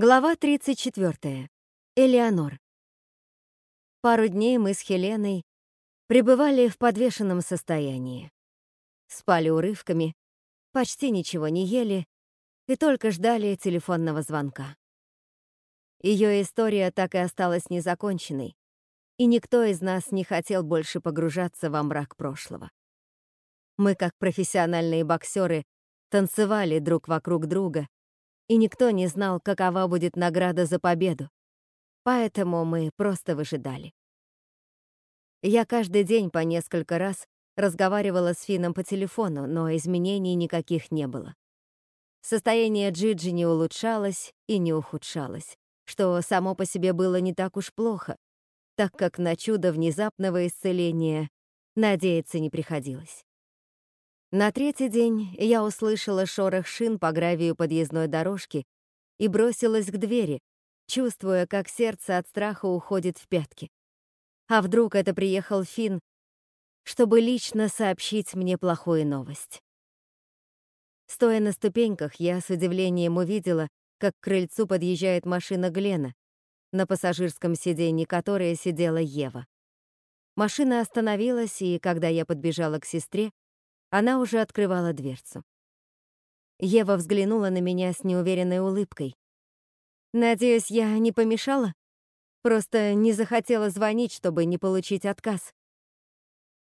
Глава 34. Элеонор. Пару дней мы с Хеленой пребывали в подвешенном состоянии. Спали урывками, почти ничего не ели и только ждали телефонного звонка. Ее история так и осталась незаконченной, и никто из нас не хотел больше погружаться во мрак прошлого. Мы, как профессиональные боксеры, танцевали друг вокруг друга, и никто не знал, какова будет награда за победу. Поэтому мы просто выжидали. Я каждый день по несколько раз разговаривала с Фином по телефону, но изменений никаких не было. Состояние Джиджи не улучшалось и не ухудшалось, что само по себе было не так уж плохо, так как на чудо внезапного исцеления надеяться не приходилось. На третий день я услышала шорох шин по гравию подъездной дорожки и бросилась к двери, чувствуя, как сердце от страха уходит в пятки. А вдруг это приехал Финн, чтобы лично сообщить мне плохую новость. Стоя на ступеньках, я с удивлением увидела, как к крыльцу подъезжает машина Глена, на пассажирском сиденье которой сидела Ева. Машина остановилась, и когда я подбежала к сестре, она уже открывала дверцу. Ева взглянула на меня с неуверенной улыбкой. «Надеюсь, я не помешала? Просто не захотела звонить, чтобы не получить отказ».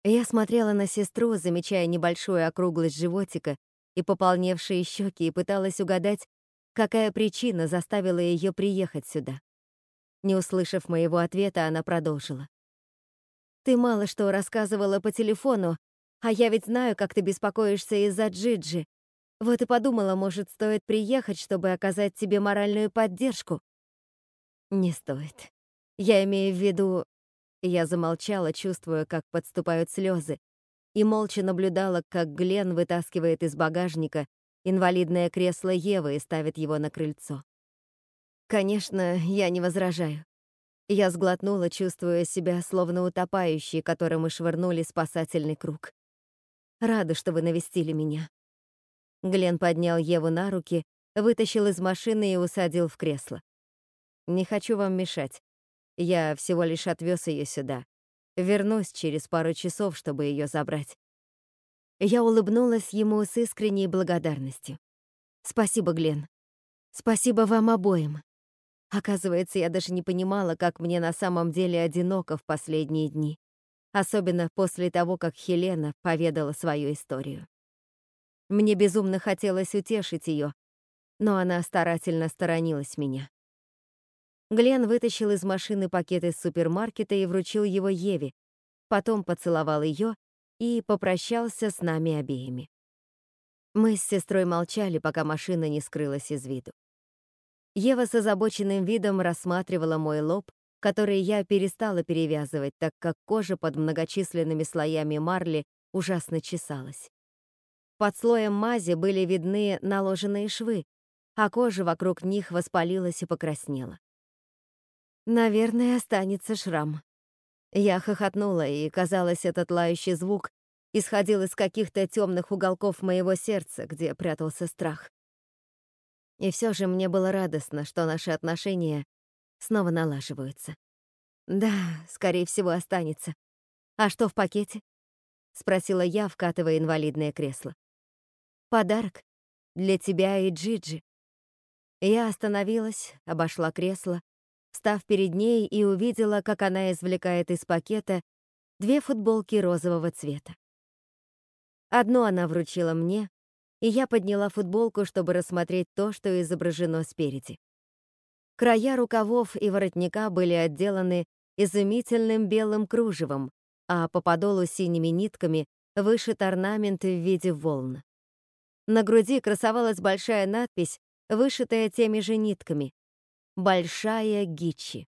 Я смотрела на сестру, замечая небольшую округлость животика и пополневшие щеки, и пыталась угадать, какая причина заставила ее приехать сюда. Не услышав моего ответа, она продолжила. «Ты мало что рассказывала по телефону, а я ведь знаю, как ты беспокоишься из-за Джиджи. Вот и подумала, может, стоит приехать, чтобы оказать тебе моральную поддержку. Не стоит. Я имею в виду... Я замолчала, чувствуя, как подступают слезы, и молча наблюдала, как Глен вытаскивает из багажника инвалидное кресло Евы и ставит его на крыльцо. Конечно, я не возражаю. Я сглотнула, чувствуя себя словно утопающий, которому швырнули спасательный круг. Рада, что вы навестили меня». Глен поднял Еву на руки, вытащил из машины и усадил в кресло. «Не хочу вам мешать. Я всего лишь отвез ее сюда. Вернусь через пару часов, чтобы ее забрать». Я улыбнулась ему с искренней благодарностью. «Спасибо, Глен. Спасибо вам обоим. Оказывается, я даже не понимала, как мне на самом деле одиноко в последние дни особенно после того, как Хелена поведала свою историю. Мне безумно хотелось утешить ее, но она старательно сторонилась меня. Глен вытащил из машины пакет из супермаркета и вручил его Еве, потом поцеловал ее и попрощался с нами обеими. Мы с сестрой молчали, пока машина не скрылась из виду. Ева с озабоченным видом рассматривала мой лоб, которые я перестала перевязывать, так как кожа под многочисленными слоями марли ужасно чесалась. Под слоем мази были видны наложенные швы, а кожа вокруг них воспалилась и покраснела. Наверное, останется шрам. Я хохотнула, и, казалось, этот лающий звук исходил из каких-то темных уголков моего сердца, где прятался страх. И все же мне было радостно, что наши отношения снова налаживаются. Да, скорее всего, останется. А что в пакете? Спросила я, вкатывая инвалидное кресло. Подарок для тебя и Джиджи. Я остановилась, обошла кресло, став перед ней и увидела, как она извлекает из пакета две футболки розового цвета. Одну она вручила мне, и я подняла футболку, чтобы рассмотреть то, что изображено спереди. Края рукавов и воротника были отделаны изумительным белым кружевом, а по подолу синими нитками вышит орнамент в виде волн. На груди красовалась большая надпись, вышитая теми же нитками. «Большая Гичи».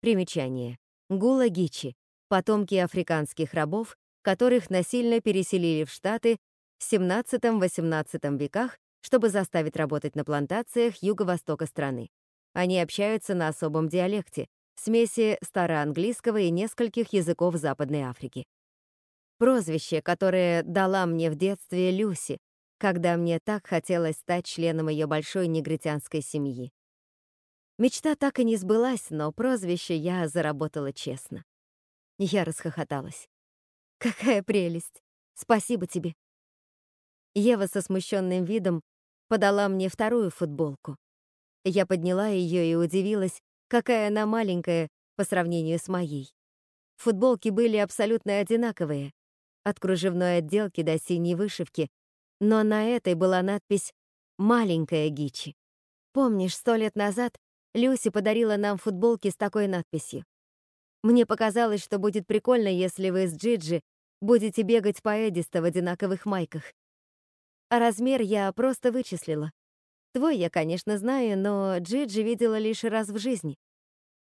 Примечание. Гула Гичи — потомки африканских рабов, которых насильно переселили в Штаты в 17-18 веках, чтобы заставить работать на плантациях юго-востока страны. Они общаются на особом диалекте, смеси староанглийского и нескольких языков Западной Африки. Прозвище, которое дала мне в детстве Люси, когда мне так хотелось стать членом ее большой негритянской семьи. Мечта так и не сбылась, но прозвище я заработала честно. Я расхохоталась. «Какая прелесть! Спасибо тебе!» Ева со смущенным видом подала мне вторую футболку. Я подняла ее и удивилась, какая она маленькая по сравнению с моей. Футболки были абсолютно одинаковые, от кружевной отделки до синей вышивки, но на этой была надпись «Маленькая Гичи». Помнишь, сто лет назад Люси подарила нам футболки с такой надписью? Мне показалось, что будет прикольно, если вы с Джиджи будете бегать по Эдиста в одинаковых майках. А размер я просто вычислила. Твой я, конечно, знаю, но Джиджи видела лишь раз в жизни.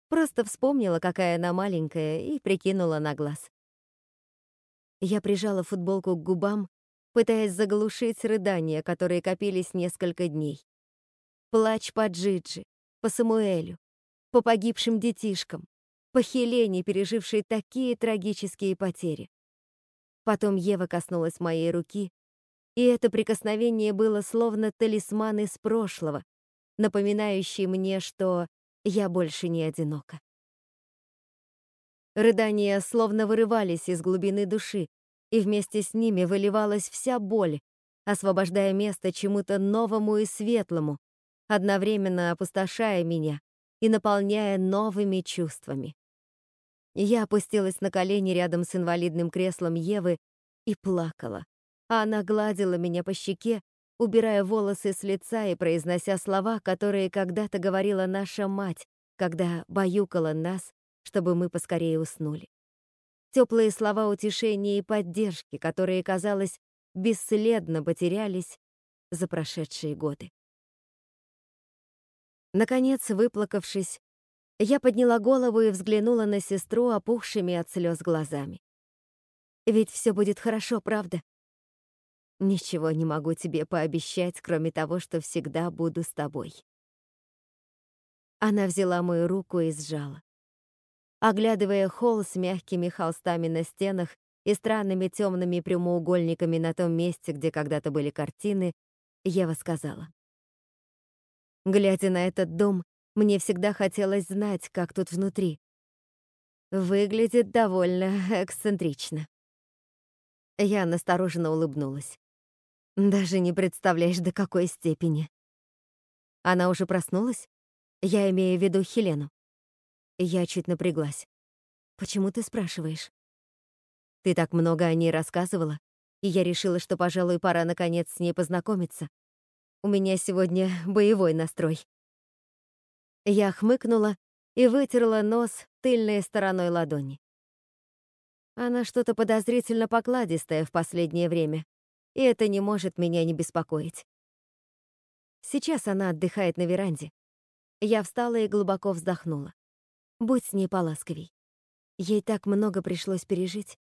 Просто вспомнила, какая она маленькая, и прикинула на глаз. Я прижала футболку к губам, пытаясь заглушить рыдания, которые копились несколько дней. Плач по Джиджи, по Самуэлю, по погибшим детишкам, по Хелене, пережившей такие трагические потери. Потом Ева коснулась моей руки, и это прикосновение было словно талисман из прошлого, напоминающий мне, что я больше не одинока. Рыдания словно вырывались из глубины души, и вместе с ними выливалась вся боль, освобождая место чему-то новому и светлому, одновременно опустошая меня и наполняя новыми чувствами. Я опустилась на колени рядом с инвалидным креслом Евы и плакала, а она гладила меня по щеке, убирая волосы с лица и произнося слова, которые когда-то говорила наша мать, когда баюкала нас, чтобы мы поскорее уснули. Теплые слова утешения и поддержки, которые, казалось, бесследно потерялись за прошедшие годы. Наконец, выплакавшись, я подняла голову и взглянула на сестру опухшими от слез глазами. «Ведь все будет хорошо, правда?» Ничего не могу тебе пообещать, кроме того, что всегда буду с тобой. Она взяла мою руку и сжала. Оглядывая холл с мягкими холстами на стенах и странными темными прямоугольниками на том месте, где когда-то были картины, Ева сказала. Глядя на этот дом, мне всегда хотелось знать, как тут внутри. Выглядит довольно эксцентрично. Я настороженно улыбнулась. Даже не представляешь, до какой степени. Она уже проснулась? Я имею в виду Хелену. Я чуть напряглась. Почему ты спрашиваешь? Ты так много о ней рассказывала, и я решила, что, пожалуй, пора наконец с ней познакомиться. У меня сегодня боевой настрой. Я хмыкнула и вытерла нос тыльной стороной ладони. Она что-то подозрительно покладистая в последнее время и это не может меня не беспокоить. Сейчас она отдыхает на веранде. Я встала и глубоко вздохнула. Будь с ней поласковей. Ей так много пришлось пережить.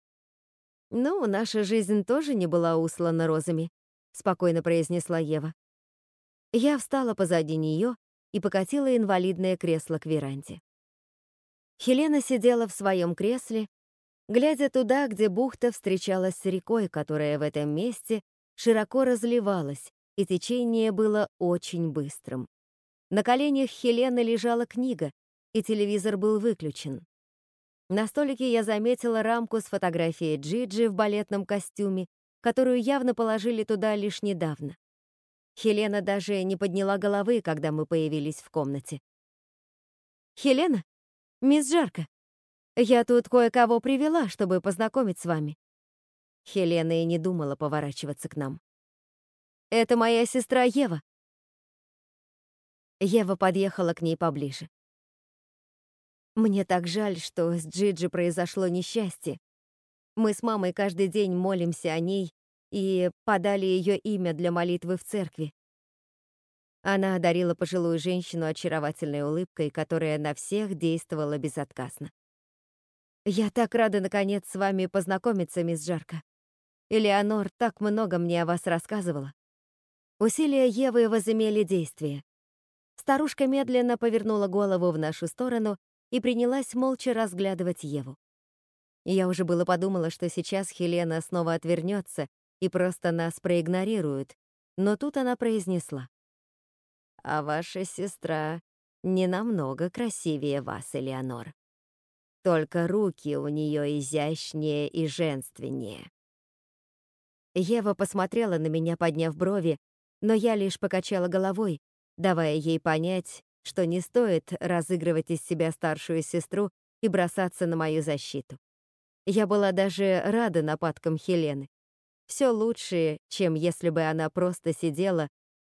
«Ну, наша жизнь тоже не была услана розами», — спокойно произнесла Ева. Я встала позади нее и покатила инвалидное кресло к веранде. Хелена сидела в своем кресле глядя туда, где бухта встречалась с рекой, которая в этом месте широко разливалась, и течение было очень быстрым. На коленях Хелены лежала книга, и телевизор был выключен. На столике я заметила рамку с фотографией Джиджи в балетном костюме, которую явно положили туда лишь недавно. Хелена даже не подняла головы, когда мы появились в комнате. «Хелена? Мисс Жарко, я тут кое-кого привела, чтобы познакомить с вами». Хелена и не думала поворачиваться к нам. «Это моя сестра Ева». Ева подъехала к ней поближе. Мне так жаль, что с Джиджи произошло несчастье. Мы с мамой каждый день молимся о ней и подали ее имя для молитвы в церкви. Она одарила пожилую женщину очаровательной улыбкой, которая на всех действовала безотказно. «Я так рада, наконец, с вами познакомиться, мисс Жарко. Элеонор так много мне о вас рассказывала». Усилия Евы возымели действие. Старушка медленно повернула голову в нашу сторону и принялась молча разглядывать Еву. Я уже было подумала, что сейчас Хелена снова отвернется и просто нас проигнорирует, но тут она произнесла. «А ваша сестра не намного красивее вас, Элеонор. Только руки у нее изящнее и женственнее. Ева посмотрела на меня, подняв брови, но я лишь покачала головой, давая ей понять, что не стоит разыгрывать из себя старшую сестру и бросаться на мою защиту. Я была даже рада нападкам Хелены. Все лучше, чем если бы она просто сидела,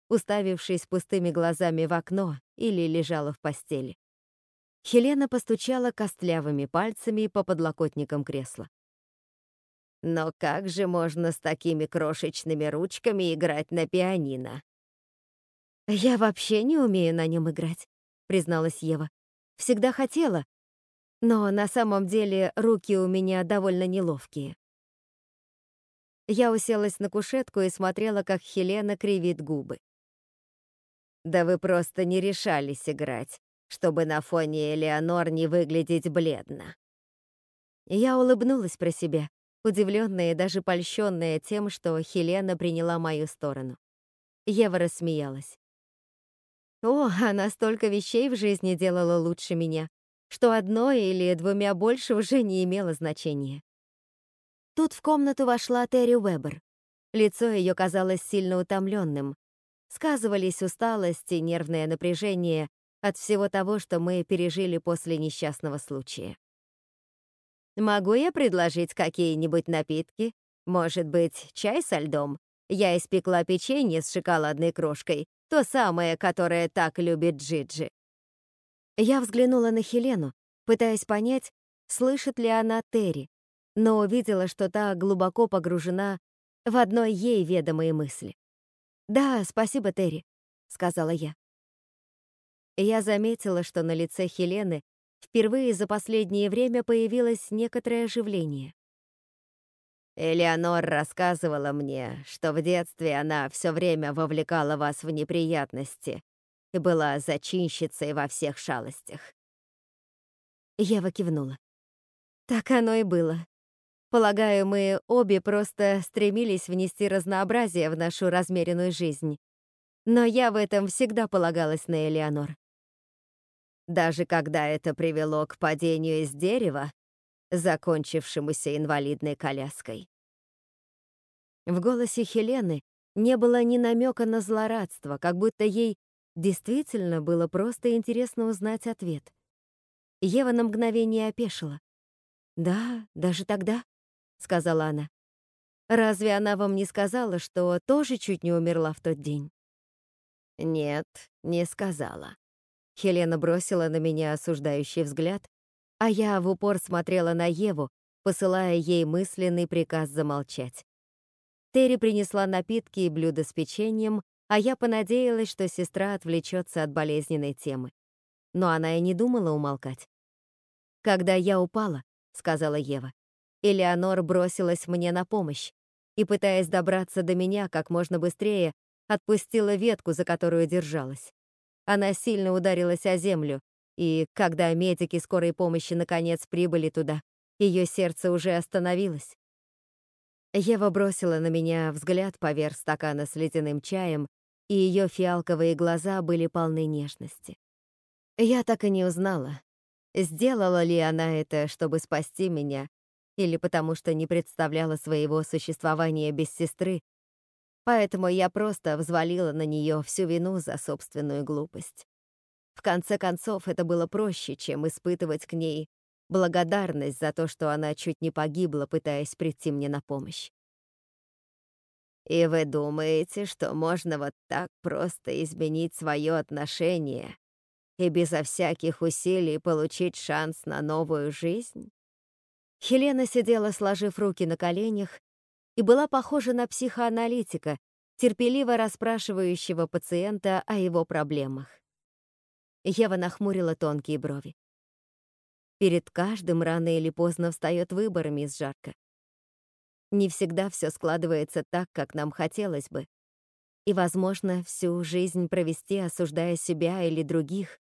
уставившись пустыми глазами в окно или лежала в постели. Хелена постучала костлявыми пальцами по подлокотникам кресла. «Но как же можно с такими крошечными ручками играть на пианино?» «Я вообще не умею на нем играть», — призналась Ева. «Всегда хотела, но на самом деле руки у меня довольно неловкие». Я уселась на кушетку и смотрела, как Хелена кривит губы. «Да вы просто не решались играть, чтобы на фоне Элеонор не выглядеть бледно». Я улыбнулась про себя, удивленная и даже польщенная тем, что Хелена приняла мою сторону. Ева рассмеялась. О, она столько вещей в жизни делала лучше меня, что одно или двумя больше уже не имело значения. Тут в комнату вошла Терри Уэббер. Лицо ее казалось сильно утомленным. Сказывались усталость и нервное напряжение от всего того, что мы пережили после несчастного случая. «Могу я предложить какие-нибудь напитки? Может быть, чай со льдом? Я испекла печенье с шоколадной крошкой, то самое, которое так любит Джиджи. Я взглянула на Хелену, пытаясь понять, слышит ли она Терри, но увидела, что та глубоко погружена в одной ей ведомые мысли. «Да, спасибо, Терри», — сказала я. Я заметила, что на лице Хелены впервые за последнее время появилось некоторое оживление. Элеонор рассказывала мне, что в детстве она все время вовлекала вас в неприятности и была зачинщицей во всех шалостях. Ева кивнула. Так оно и было. Полагаю, мы обе просто стремились внести разнообразие в нашу размеренную жизнь. Но я в этом всегда полагалась на Элеонор. Даже когда это привело к падению из дерева, закончившемуся инвалидной коляской. В голосе Хелены не было ни намека на злорадство, как будто ей действительно было просто интересно узнать ответ. Ева на мгновение опешила. «Да, даже тогда», — сказала она. «Разве она вам не сказала, что тоже чуть не умерла в тот день?» «Нет, не сказала». Хелена бросила на меня осуждающий взгляд, а я в упор смотрела на Еву, посылая ей мысленный приказ замолчать. Терри принесла напитки и блюда с печеньем, а я понадеялась, что сестра отвлечется от болезненной темы. Но она и не думала умолкать. «Когда я упала», — сказала Ева, Элеонор бросилась мне на помощь и, пытаясь добраться до меня как можно быстрее, отпустила ветку, за которую держалась. Она сильно ударилась о землю, и когда медики скорой помощи наконец прибыли туда, ее сердце уже остановилось. Ева бросила на меня взгляд поверх стакана с ледяным чаем, и ее фиалковые глаза были полны нежности. Я так и не узнала, сделала ли она это, чтобы спасти меня, или потому что не представляла своего существования без сестры, поэтому я просто взвалила на нее всю вину за собственную глупость. В конце концов, это было проще, чем испытывать к ней благодарность за то, что она чуть не погибла, пытаясь прийти мне на помощь. И вы думаете, что можно вот так просто изменить свое отношение и безо всяких усилий получить шанс на новую жизнь? Хелена сидела, сложив руки на коленях, и была похожа на психоаналитика, терпеливо расспрашивающего пациента о его проблемах. Ева нахмурила тонкие брови. Перед каждым рано или поздно встает выбор, мисс Жарко. Не всегда все складывается так, как нам хотелось бы. И, возможно, всю жизнь провести, осуждая себя или других.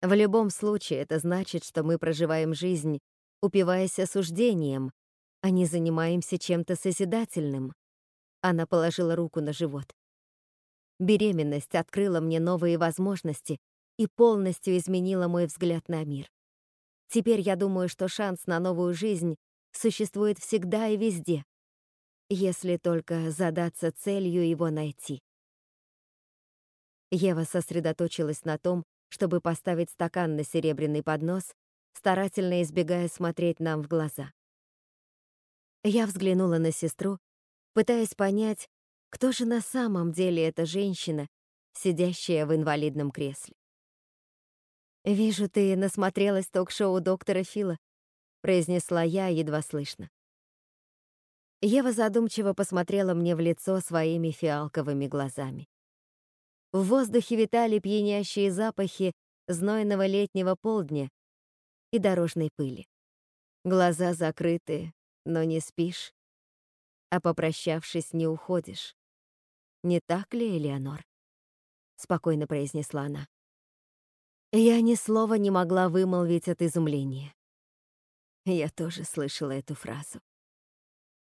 В любом случае, это значит, что мы проживаем жизнь, упиваясь осуждением, а не занимаемся чем-то созидательным. Она положила руку на живот. Беременность открыла мне новые возможности, и полностью изменила мой взгляд на мир. Теперь я думаю, что шанс на новую жизнь существует всегда и везде, если только задаться целью его найти. Ева сосредоточилась на том, чтобы поставить стакан на серебряный поднос, старательно избегая смотреть нам в глаза. Я взглянула на сестру, пытаясь понять, кто же на самом деле эта женщина, сидящая в инвалидном кресле. «Вижу, ты насмотрелась ток-шоу доктора Фила», — произнесла я едва слышно. Ева задумчиво посмотрела мне в лицо своими фиалковыми глазами. В воздухе витали пьянящие запахи знойного летнего полдня и дорожной пыли. Глаза закрыты, но не спишь, а попрощавшись, не уходишь. Не так ли, Элеонор? Спокойно произнесла она. Я ни слова не могла вымолвить от изумления. Я тоже слышала эту фразу.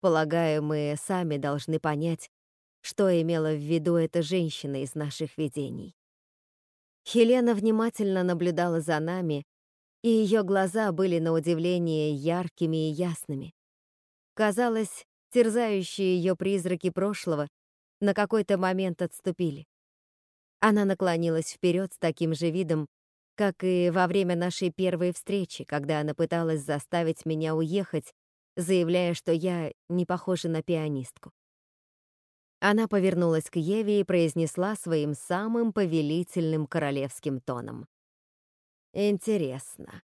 Полагаю, мы сами должны понять, что имела в виду эта женщина из наших видений. Хелена внимательно наблюдала за нами, и ее глаза были на удивление яркими и ясными. Казалось, терзающие ее призраки прошлого на какой-то момент отступили. Она наклонилась вперед с таким же видом, как и во время нашей первой встречи, когда она пыталась заставить меня уехать, заявляя, что я не похожа на пианистку. Она повернулась к Еве и произнесла своим самым повелительным королевским тоном. «Интересно,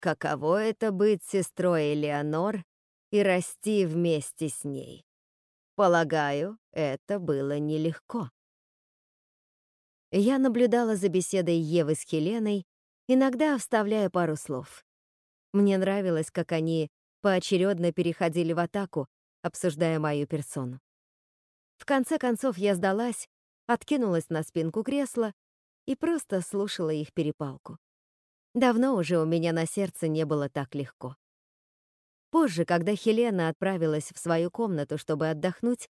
каково это быть сестрой Элеонор и расти вместе с ней? Полагаю, это было нелегко». Я наблюдала за беседой Евы с Хеленой, иногда вставляя пару слов. Мне нравилось, как они поочередно переходили в атаку, обсуждая мою персону. В конце концов я сдалась, откинулась на спинку кресла и просто слушала их перепалку. Давно уже у меня на сердце не было так легко. Позже, когда Хелена отправилась в свою комнату, чтобы отдохнуть,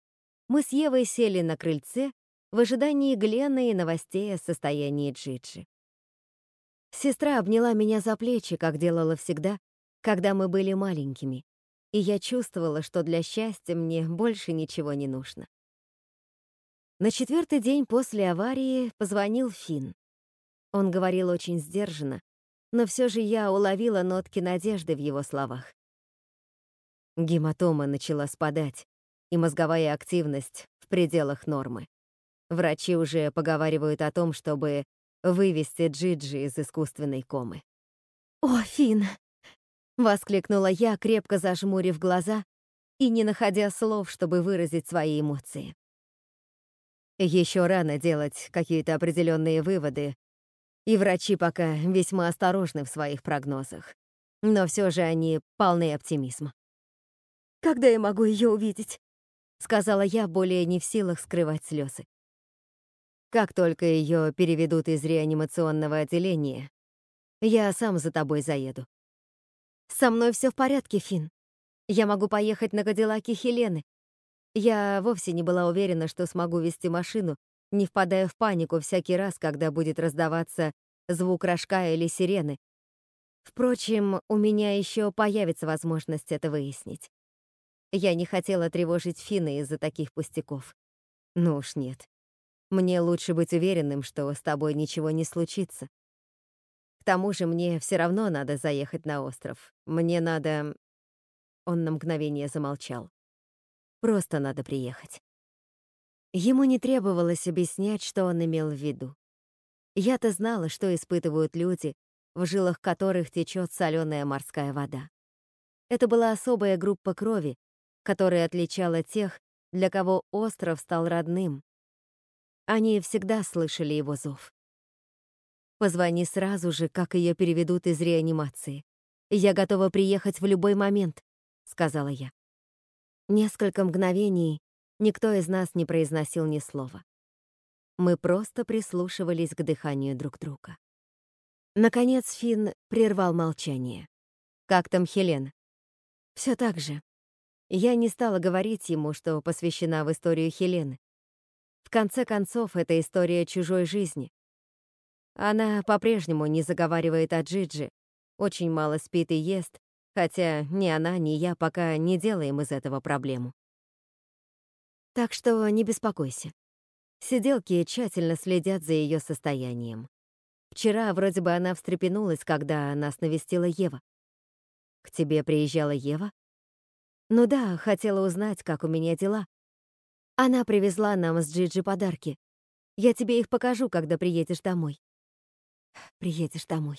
мы с Евой сели на крыльце в ожидании Глена и новостей о состоянии Джиджи. Сестра обняла меня за плечи, как делала всегда, когда мы были маленькими, и я чувствовала, что для счастья мне больше ничего не нужно. На четвертый день после аварии позвонил Финн. Он говорил очень сдержанно, но все же я уловила нотки надежды в его словах. Гематома начала спадать, и мозговая активность в пределах нормы. Врачи уже поговаривают о том, чтобы вывести Джиджи из искусственной комы. «О, Фин! воскликнула я, крепко зажмурив глаза и не находя слов, чтобы выразить свои эмоции. Еще рано делать какие-то определенные выводы, и врачи пока весьма осторожны в своих прогнозах. Но все же они полны оптимизма. «Когда я могу ее увидеть?» — сказала я, более не в силах скрывать слезы. Как только ее переведут из реанимационного отделения, я сам за тобой заеду. Со мной все в порядке, Фин. Я могу поехать на Кадиллаке Хелены. Я вовсе не была уверена, что смогу вести машину, не впадая в панику всякий раз, когда будет раздаваться звук рожка или сирены. Впрочем, у меня еще появится возможность это выяснить. Я не хотела тревожить Фина из-за таких пустяков. Ну уж нет. Мне лучше быть уверенным, что с тобой ничего не случится. К тому же мне все равно надо заехать на остров. Мне надо... Он на мгновение замолчал. Просто надо приехать. Ему не требовалось объяснять, что он имел в виду. Я-то знала, что испытывают люди, в жилах которых течет соленая морская вода. Это была особая группа крови, которая отличала тех, для кого остров стал родным, они всегда слышали его зов. Позвони сразу же, как ее переведут из реанимации. Я готова приехать в любой момент, сказала я. Несколько мгновений никто из нас не произносил ни слова. Мы просто прислушивались к дыханию друг друга. Наконец Финн прервал молчание. «Как там Хелен?» «Все так же». Я не стала говорить ему, что посвящена в историю Хелены конце концов, это история чужой жизни. Она по-прежнему не заговаривает о Джиджи, очень мало спит и ест, хотя ни она, ни я пока не делаем из этого проблему. Так что не беспокойся. Сиделки тщательно следят за ее состоянием. Вчера вроде бы она встрепенулась, когда нас навестила Ева. К тебе приезжала Ева? Ну да, хотела узнать, как у меня дела. Она привезла нам с Джиджи подарки. Я тебе их покажу, когда приедешь домой. Приедешь домой.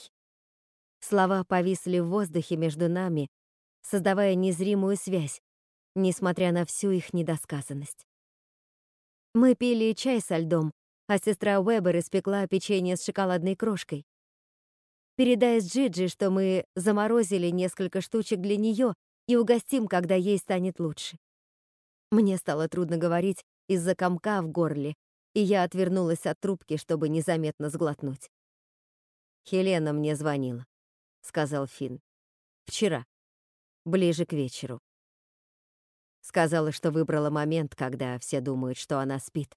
Слова повисли в воздухе между нами, создавая незримую связь, несмотря на всю их недосказанность. Мы пили чай со льдом, а сестра Уэбер испекла печенье с шоколадной крошкой. Передай с Джиджи, что мы заморозили несколько штучек для нее и угостим, когда ей станет лучше. Мне стало трудно говорить из-за комка в горле, и я отвернулась от трубки, чтобы незаметно сглотнуть. «Хелена мне звонила», — сказал Финн. «Вчера, ближе к вечеру. Сказала, что выбрала момент, когда все думают, что она спит.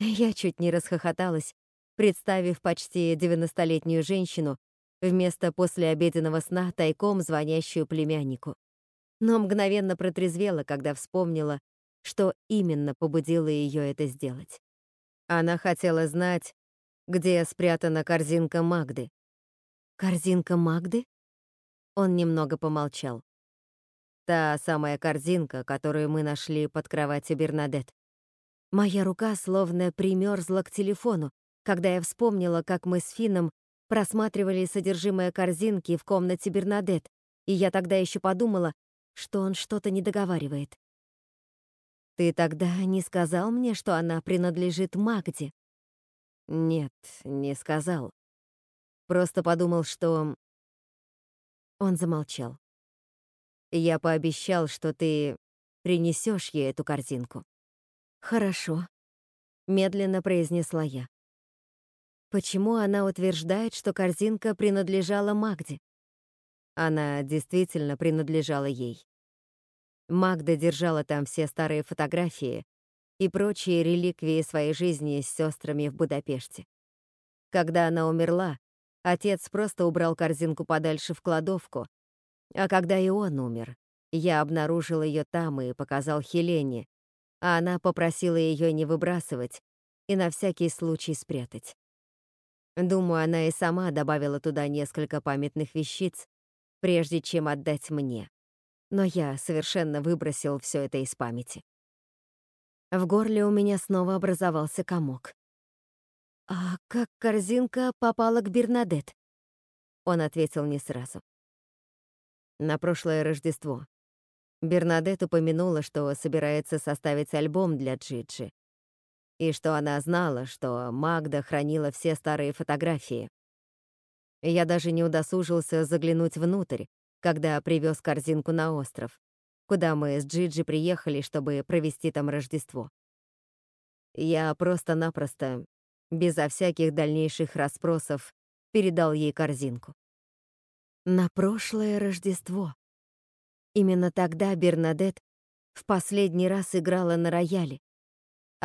Я чуть не расхохоталась, представив почти девяностолетнюю женщину вместо послеобеденного сна тайком звонящую племяннику. Но мгновенно протрезвела, когда вспомнила, что именно побудило ее это сделать. Она хотела знать, где спрятана корзинка Магды. «Корзинка Магды?» Он немного помолчал. Та самая корзинка, которую мы нашли под кроватью Бернадет. Моя рука словно примерзла к телефону, когда я вспомнила, как мы с Фином просматривали содержимое корзинки в комнате Бернадет, и я тогда еще подумала, что он что-то не договаривает. Ты тогда не сказал мне, что она принадлежит Магде? Нет, не сказал. Просто подумал, что... Он замолчал. Я пообещал, что ты принесешь ей эту корзинку. Хорошо, медленно произнесла я. Почему она утверждает, что корзинка принадлежала Магде? Она действительно принадлежала ей. Магда держала там все старые фотографии и прочие реликвии своей жизни с сестрами в Будапеште. Когда она умерла, отец просто убрал корзинку подальше в кладовку, а когда и он умер, я обнаружил ее там и показал Хелене, а она попросила ее не выбрасывать и на всякий случай спрятать. Думаю, она и сама добавила туда несколько памятных вещиц, прежде чем отдать мне. Но я совершенно выбросил все это из памяти. В горле у меня снова образовался комок. «А как корзинка попала к Бернадет?» Он ответил не сразу на прошлое Рождество. Бернадет упомянула, что собирается составить альбом для Джиджи, и что она знала, что Магда хранила все старые фотографии. Я даже не удосужился заглянуть внутрь, когда привез корзинку на остров, куда мы с Джиджи приехали, чтобы провести там Рождество. Я просто-напросто, безо всяких дальнейших расспросов, передал ей корзинку на прошлое Рождество. Именно тогда Бернадет в последний раз играла на рояле,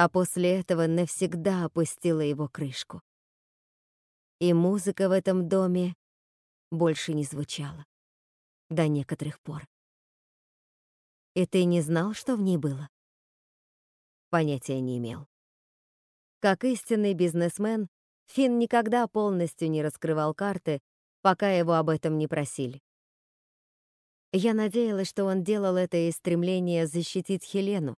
а после этого навсегда опустила его крышку. И музыка в этом доме больше не звучала. До некоторых пор. И ты не знал, что в ней было? Понятия не имел. Как истинный бизнесмен, Финн никогда полностью не раскрывал карты, пока его об этом не просили. Я надеялась, что он делал это из стремления защитить Хелену,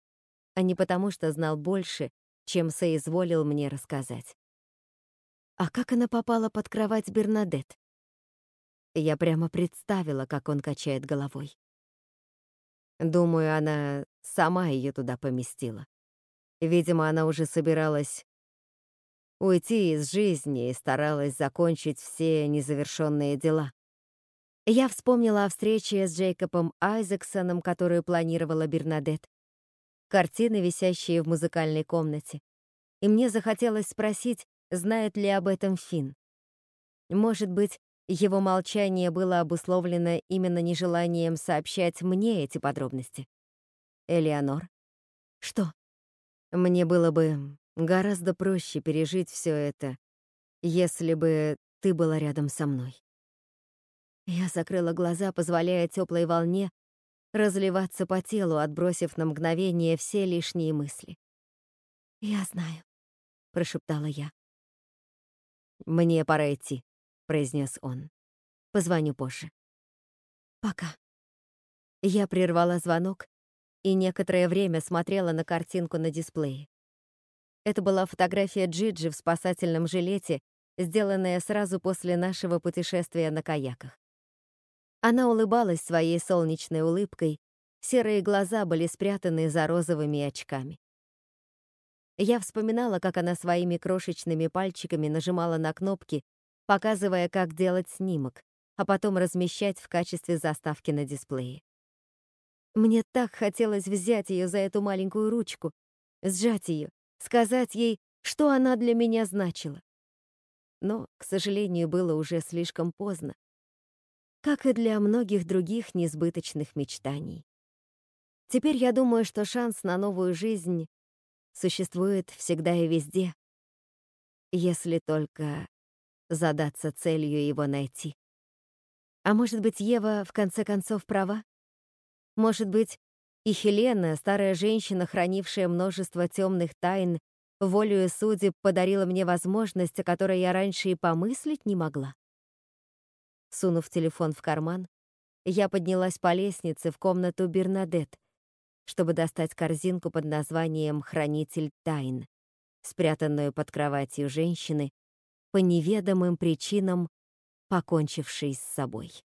а не потому, что знал больше, чем соизволил мне рассказать. А как она попала под кровать Бернадет? Я прямо представила, как он качает головой. Думаю, она сама ее туда поместила. Видимо, она уже собиралась уйти из жизни и старалась закончить все незавершенные дела. Я вспомнила о встрече с Джейкобом Айзексоном, которую планировала Бернадет. Картины, висящие в музыкальной комнате. И мне захотелось спросить, знает ли об этом Финн. Может быть, его молчание было обусловлено именно нежеланием сообщать мне эти подробности. Элеонор? Что? Мне было бы Гораздо проще пережить все это, если бы ты была рядом со мной. Я закрыла глаза, позволяя теплой волне разливаться по телу, отбросив на мгновение все лишние мысли. «Я знаю», — прошептала я. «Мне пора идти», — произнес он. «Позвоню позже». «Пока». Я прервала звонок и некоторое время смотрела на картинку на дисплее. Это была фотография Джиджи в спасательном жилете, сделанная сразу после нашего путешествия на каяках. Она улыбалась своей солнечной улыбкой, серые глаза были спрятаны за розовыми очками. Я вспоминала, как она своими крошечными пальчиками нажимала на кнопки, показывая, как делать снимок, а потом размещать в качестве заставки на дисплее. Мне так хотелось взять ее за эту маленькую ручку, сжать ее, сказать ей, что она для меня значила. Но, к сожалению, было уже слишком поздно, как и для многих других несбыточных мечтаний. Теперь я думаю, что шанс на новую жизнь существует всегда и везде, если только задаться целью его найти. А может быть, Ева в конце концов права? Может быть, и Хелена, старая женщина, хранившая множество темных тайн, волею судеб подарила мне возможность, о которой я раньше и помыслить не могла. Сунув телефон в карман, я поднялась по лестнице в комнату Бернадет, чтобы достать корзинку под названием «Хранитель тайн», спрятанную под кроватью женщины, по неведомым причинам покончившей с собой.